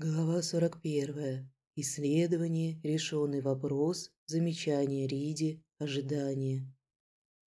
Глава 41. Исследование, решенный вопрос, замечание Риди, ожидание.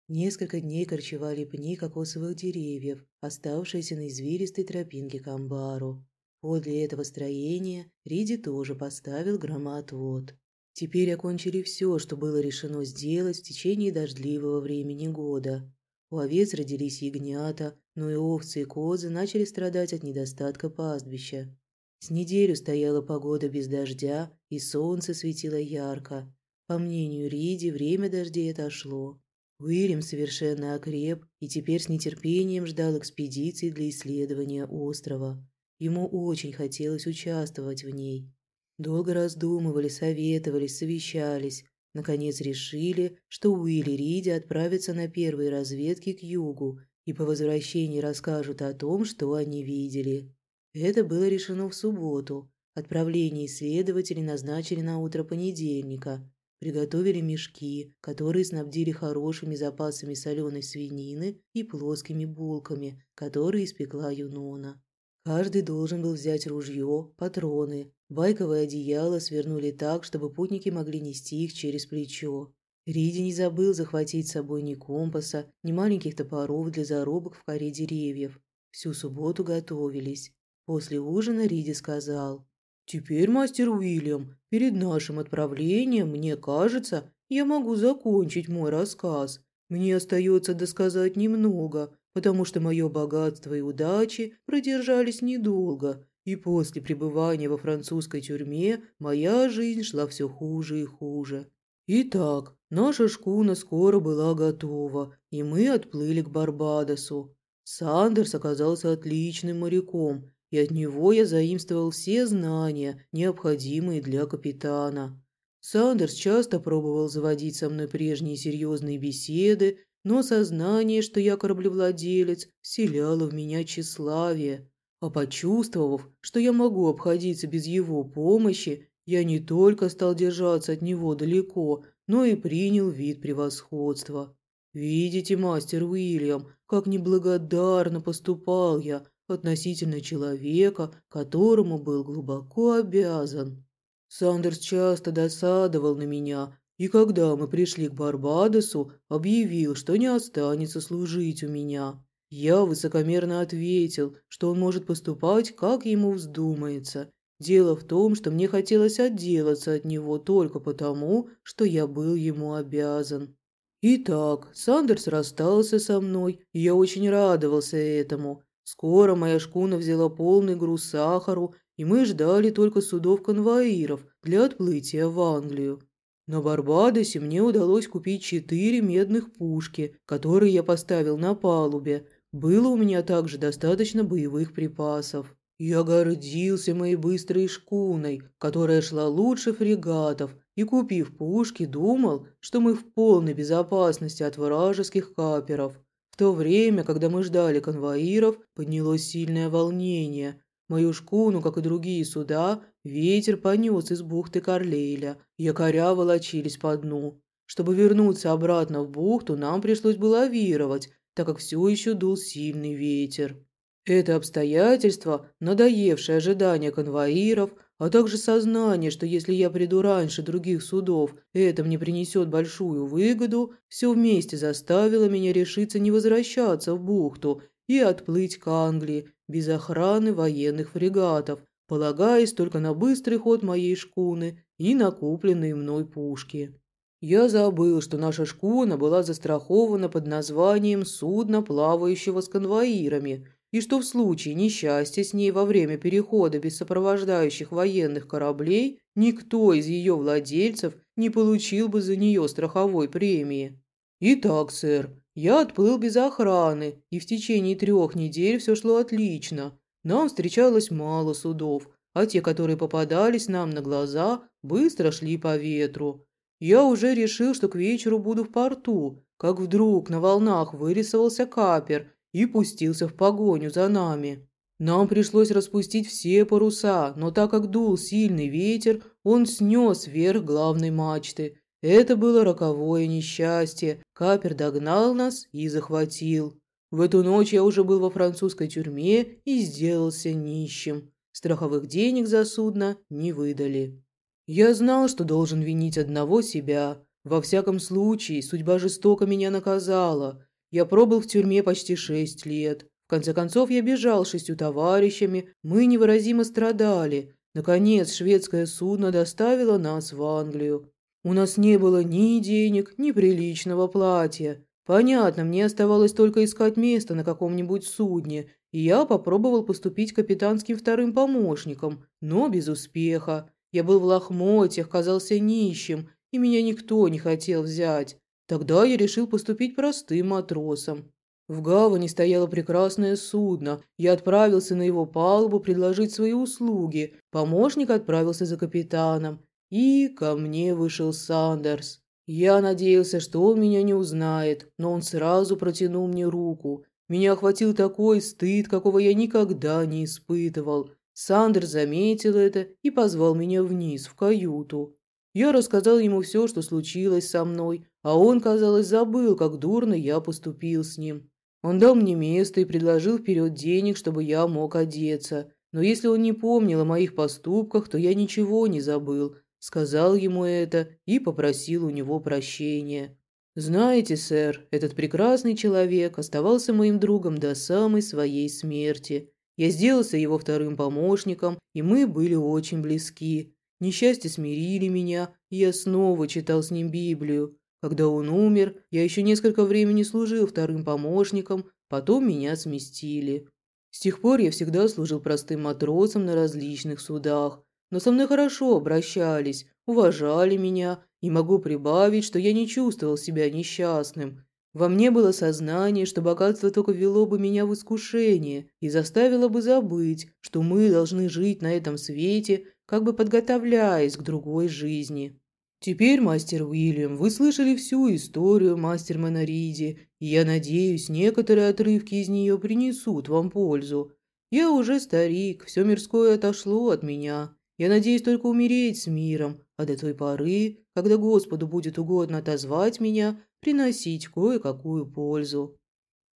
Несколько дней корчевали пни кокосовых деревьев, оставшиеся на извилистой тропинке к амбару. Подле этого строения Риди тоже поставил громоотвод. Теперь окончили все, что было решено сделать в течение дождливого времени года. У овец родились ягнята, но и овцы и козы начали страдать от недостатка пастбища. С неделю стояла погода без дождя, и солнце светило ярко. По мнению Риди, время дождей отошло. Уильям совершенно окреп и теперь с нетерпением ждал экспедиции для исследования острова. Ему очень хотелось участвовать в ней. Долго раздумывали, советовались, совещались. Наконец решили, что Уилли Риди отправятся на первые разведки к югу и по возвращении расскажут о том, что они видели. Это было решено в субботу. Отправление исследователей назначили на утро понедельника. Приготовили мешки, которые снабдили хорошими запасами соленой свинины и плоскими булками, которые испекла Юнона. Каждый должен был взять ружье, патроны. Байковое одеяло свернули так, чтобы путники могли нести их через плечо. Риди не забыл захватить с собой ни компаса, ни маленьких топоров для зарубок в коре деревьев. Всю субботу готовились. После ужина Риди сказал, «Теперь, мастер Уильям, перед нашим отправлением, мне кажется, я могу закончить мой рассказ. Мне остается досказать немного, потому что мое богатство и удачи продержались недолго, и после пребывания во французской тюрьме моя жизнь шла все хуже и хуже. Итак, наша шкуна скоро была готова, и мы отплыли к Барбадосу. Сандерс оказался отличным моряком, и от него я заимствовал все знания, необходимые для капитана. Сандерс часто пробовал заводить со мной прежние серьезные беседы, но сознание, что я кораблевладелец, вселяло в меня тщеславие. А почувствовав, что я могу обходиться без его помощи, я не только стал держаться от него далеко, но и принял вид превосходства. Видите, мастер Уильям, как неблагодарно поступал я, относительно человека, которому был глубоко обязан. Сандерс часто досадовал на меня, и когда мы пришли к Барбадосу, объявил, что не останется служить у меня. Я высокомерно ответил, что он может поступать, как ему вздумается. Дело в том, что мне хотелось отделаться от него только потому, что я был ему обязан. Итак, Сандерс расстался со мной, и я очень радовался этому. Скоро моя шкуна взяла полный груз сахару, и мы ждали только судов-конвоиров для отплытия в Англию. На Барбадосе мне удалось купить четыре медных пушки, которые я поставил на палубе. Было у меня также достаточно боевых припасов. Я гордился моей быстрой шкуной, которая шла лучше фрегатов, и, купив пушки, думал, что мы в полной безопасности от вражеских каперов. В то время, когда мы ждали конвоиров, поднялось сильное волнение. Мою шкуну, как и другие суда, ветер понес из бухты Карлейля. Якоря волочились по дну. Чтобы вернуться обратно в бухту, нам пришлось бы лавировать, так как все еще дул сильный ветер. Это обстоятельство, надоевшее ожидание конвоиров, а также сознание, что если я приду раньше других судов, это мне принесет большую выгоду, все вместе заставило меня решиться не возвращаться в бухту и отплыть к Англии без охраны военных фрегатов, полагаясь только на быстрый ход моей шкуны и на купленные мной пушки. Я забыл, что наша шкуна была застрахована под названием «Судно, плавающего с конвоирами», и что в случае несчастья с ней во время перехода без сопровождающих военных кораблей никто из ее владельцев не получил бы за нее страховой премии. Итак, сэр, я отплыл без охраны, и в течение трех недель все шло отлично. Нам встречалось мало судов, а те, которые попадались нам на глаза, быстро шли по ветру. Я уже решил, что к вечеру буду в порту, как вдруг на волнах вырисовался капер и пустился в погоню за нами. Нам пришлось распустить все паруса, но так как дул сильный ветер, он снес вверх главной мачты. Это было роковое несчастье. Капер догнал нас и захватил. В эту ночь я уже был во французской тюрьме и сделался нищим. Страховых денег за судно не выдали. Я знал, что должен винить одного себя. Во всяком случае, судьба жестоко меня наказала. Я пробыл в тюрьме почти шесть лет. В конце концов, я бежал с шестью товарищами, мы невыразимо страдали. Наконец, шведское судно доставило нас в Англию. У нас не было ни денег, ни приличного платья. Понятно, мне оставалось только искать место на каком-нибудь судне, и я попробовал поступить капитанским вторым помощником, но без успеха. Я был в лохмотьях, казался нищим, и меня никто не хотел взять. Тогда я решил поступить простым матросом. В гавани стояло прекрасное судно. Я отправился на его палубу предложить свои услуги. Помощник отправился за капитаном. И ко мне вышел Сандерс. Я надеялся, что он меня не узнает, но он сразу протянул мне руку. Меня охватил такой стыд, какого я никогда не испытывал. Сандерс заметил это и позвал меня вниз, в каюту. Я рассказал ему все, что случилось со мной, а он, казалось, забыл, как дурно я поступил с ним. Он дал мне место и предложил вперед денег, чтобы я мог одеться. Но если он не помнил о моих поступках, то я ничего не забыл, сказал ему это и попросил у него прощения. Знаете, сэр, этот прекрасный человек оставался моим другом до самой своей смерти. Я сделался его вторым помощником, и мы были очень близки. Несчастья смирили меня, и я снова читал с ним Библию. Когда он умер, я еще несколько времени служил вторым помощником, потом меня сместили. С тех пор я всегда служил простым матросом на различных судах, но со мной хорошо обращались, уважали меня, и могу прибавить, что я не чувствовал себя несчастным. Во мне было сознание, что богатство только вело бы меня в искушение и заставило бы забыть, что мы должны жить на этом свете, как бы подготовляясь к другой жизни. Теперь, мастер Уильям, вы слышали всю историю мастермана Риди, и я надеюсь, некоторые отрывки из нее принесут вам пользу. Я уже старик, все мирское отошло от меня. Я надеюсь только умереть с миром, а до той поры, когда Господу будет угодно отозвать меня, приносить кое-какую пользу».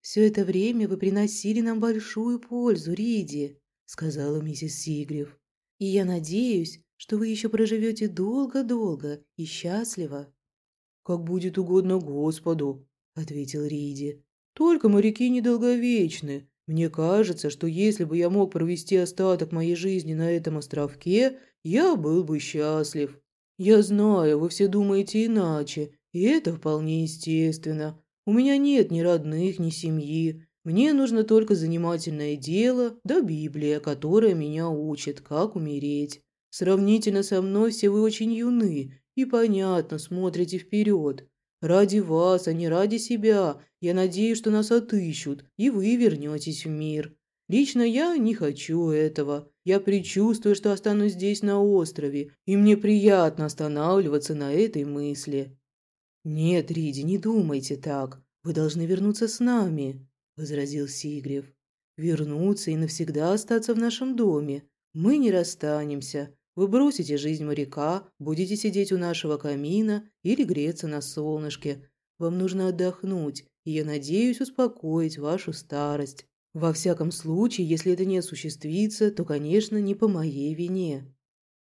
«Все это время вы приносили нам большую пользу, Риди», — сказала миссис Сигрев. «И я надеюсь, что вы еще проживете долго-долго и счастливо». «Как будет угодно Господу», — ответил Риди. «Только моряки недолговечны, мне кажется, что если бы я мог провести остаток моей жизни на этом островке, я был бы счастлив. Я знаю, вы все думаете иначе, и это вполне естественно. У меня нет ни родных, ни семьи. Мне нужно только занимательное дело, да Библия, которая меня учит, как умереть. Сравнительно со мной все вы очень юны и, понятно, смотрите вперед. Ради вас, а не ради себя. Я надеюсь, что нас отыщут, и вы вернетесь в мир. Лично я не хочу этого. Я предчувствую, что останусь здесь на острове, и мне приятно останавливаться на этой мысли». «Нет, Риди, не думайте так. Вы должны вернуться с нами», – возразил Сигрев. «Вернуться и навсегда остаться в нашем доме. Мы не расстанемся. Вы бросите жизнь моряка, будете сидеть у нашего камина или греться на солнышке. Вам нужно отдохнуть, и я надеюсь успокоить вашу старость. Во всяком случае, если это не осуществится, то, конечно, не по моей вине».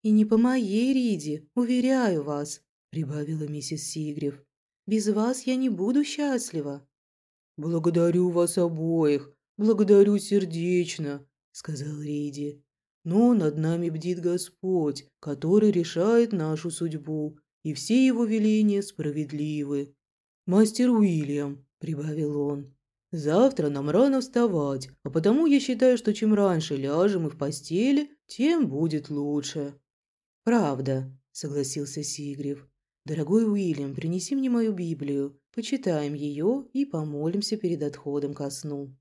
«И не по моей, Риди, уверяю вас», – прибавила миссис Сигрев. «Без вас я не буду счастлива». «Благодарю вас обоих, благодарю сердечно», – сказал Риди. Но над нами бдит Господь, который решает нашу судьбу, и все его веления справедливы. «Мастер Уильям», – прибавил он, – «завтра нам рано вставать, а потому я считаю, что чем раньше ляжем и в постели, тем будет лучше». «Правда», – согласился Сигрев. «Дорогой Уильям, принеси мне мою Библию, почитаем ее и помолимся перед отходом ко сну».